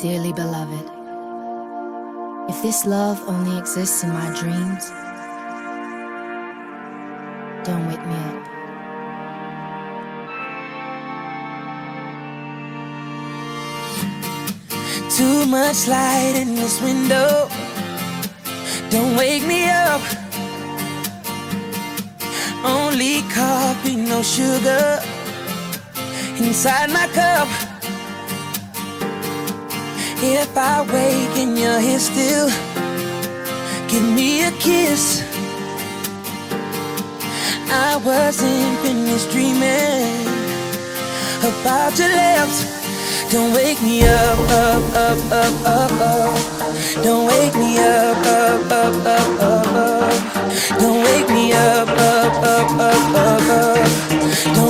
Dearly beloved, if this love only exists in my dreams, don't wake me up. Too much light in this window. Don't wake me up. Only coffee, no sugar inside my cup. If I wake and you're here still, give me a kiss. I wasn't finished dreaming about your lips. Don't wake me up, up, up, up, up, up. Don't wake me up, up, up, up, up, up. Don't wake me up, up, up, up, up, up. Don't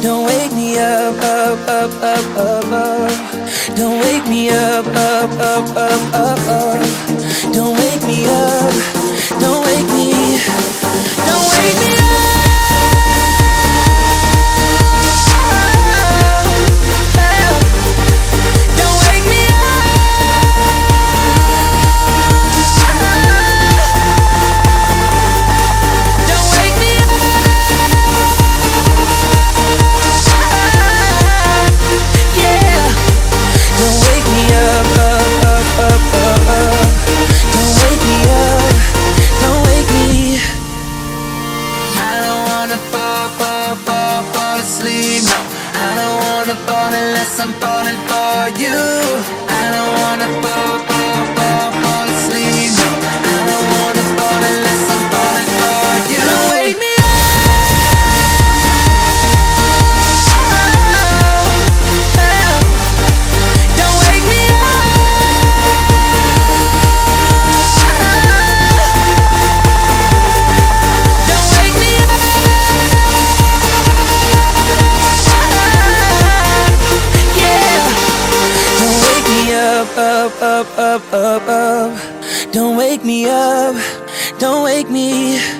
Don't wake me up, up, up, up, up, up. Don't wake me up, up, up, up, up, up. Don't wake me up. Fall. No, I don't wanna fall unless I'm falling for you. I don't wanna fall, up, up, up, up, up, up. Don't wake me up. Don't wake me.